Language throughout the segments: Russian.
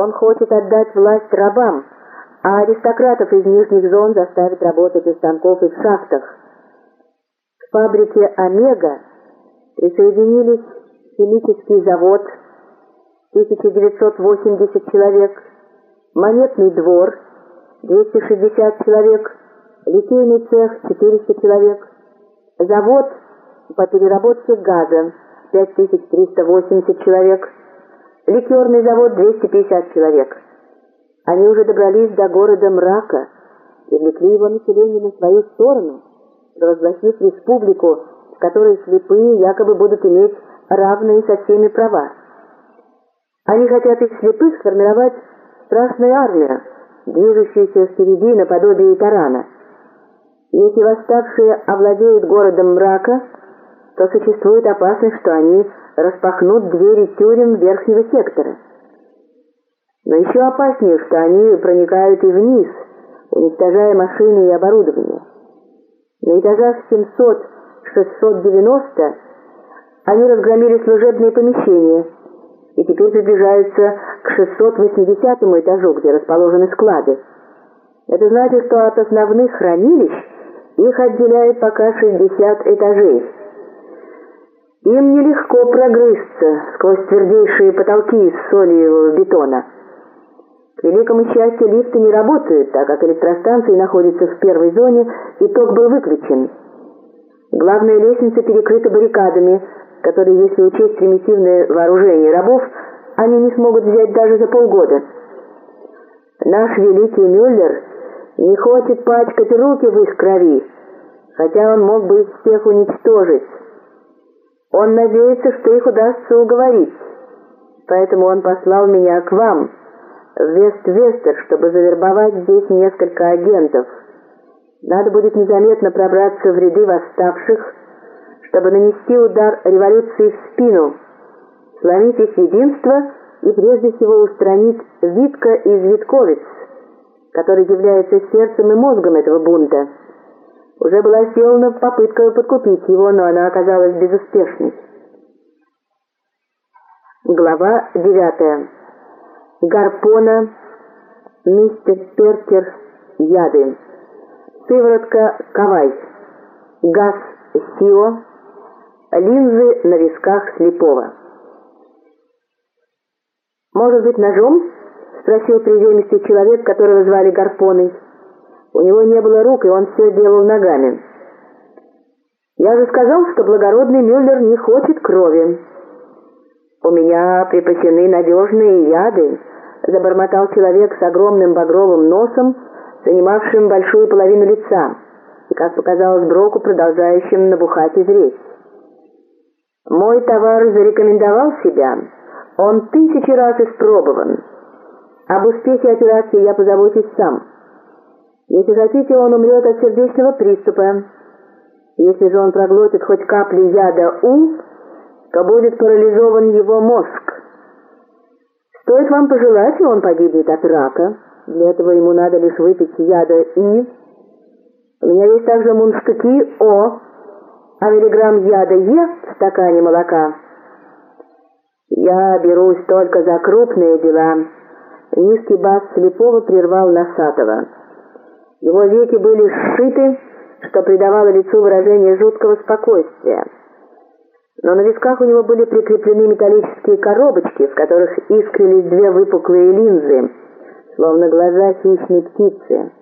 Он хочет отдать власть рабам, а аристократов из нижних зон заставить работать у станков и в шахтах. К фабрике «Омега» присоединились химический завод 1980 человек, монетный двор 260 человек, литейный цех 400 человек, завод по переработке газа 5380 человек, ликерный завод 250 человек. Они уже добрались до города Мрака и влекли его население на свою сторону, провозгласив республику, в которой слепые якобы будут иметь равные со всеми права. Они хотят из слепых сформировать страшную армию, движущуюся впереди наподобие тарана. Если восставшие овладеют городом мрака, то существует опасность, что они распахнут двери тюрем верхнего сектора. Но еще опаснее, что они проникают и вниз, уничтожая машины и оборудование. На этажах 700-690 они разгромили служебные помещения и теперь приближаются к 680 этажу, где расположены склады. Это значит, что от основных хранилищ их отделяет пока 60 этажей. Им нелегко прогрызться сквозь твердейшие потолки из солевого бетона. К великому счастью, лифты не работают, так как электростанции находятся в первой зоне, и ток был выключен. Главная лестница перекрыта баррикадами, которые, если учесть примитивное вооружение рабов, они не смогут взять даже за полгода. Наш великий Мюллер не хочет пачкать руки в их крови, хотя он мог бы их всех уничтожить. Он надеется, что их удастся уговорить, поэтому он послал меня к вам, в Вест-Вестер, чтобы завербовать здесь несколько агентов. Надо будет незаметно пробраться в ряды восставших, чтобы нанести удар революции в спину, сломить их единство и прежде всего устранить Витка из Витковиц, который является сердцем и мозгом этого бунта. Уже была сделана попытка подкупить его, но она оказалась безуспешной. Глава девятая. Гарпона, мистер Перкер, яды. Сыворотка Кавай. Газ Сио, линзы на висках слепого. «Может быть, ножом?» — спросил приземистый человек, которого звали Гарпоной. У него не было рук, и он все делал ногами. «Я же сказал, что благородный Мюллер не хочет крови». «У меня припасены надежные яды», — забормотал человек с огромным багровым носом, занимавшим большую половину лица, и, как показалось Броку, продолжающим набухать и зреть. Мой товар зарекомендовал себя. Он тысячи раз испробован. Об успехе операции я позабочусь сам. Если хотите, он умрет от сердечного приступа. Если же он проглотит хоть капли яда У, то будет парализован его мозг. Стоит вам пожелать, и он погибнет от рака. Для этого ему надо лишь выпить яда И. У меня есть также мунштуки О, а миллиграмм яда Е в стакане молока. Я берусь только за крупные дела. Низкий бас слепого прервал Носатого. Его веки были сшиты, что придавало лицу выражение жуткого спокойствия. Но на висках у него были прикреплены металлические коробочки, в которых искрились две выпуклые линзы, словно глаза хищной птицы.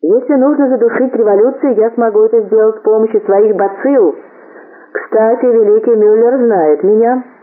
Если нужно задушить революцию, я смогу это сделать с помощью своих бацилл. Кстати, великий Мюллер знает меня».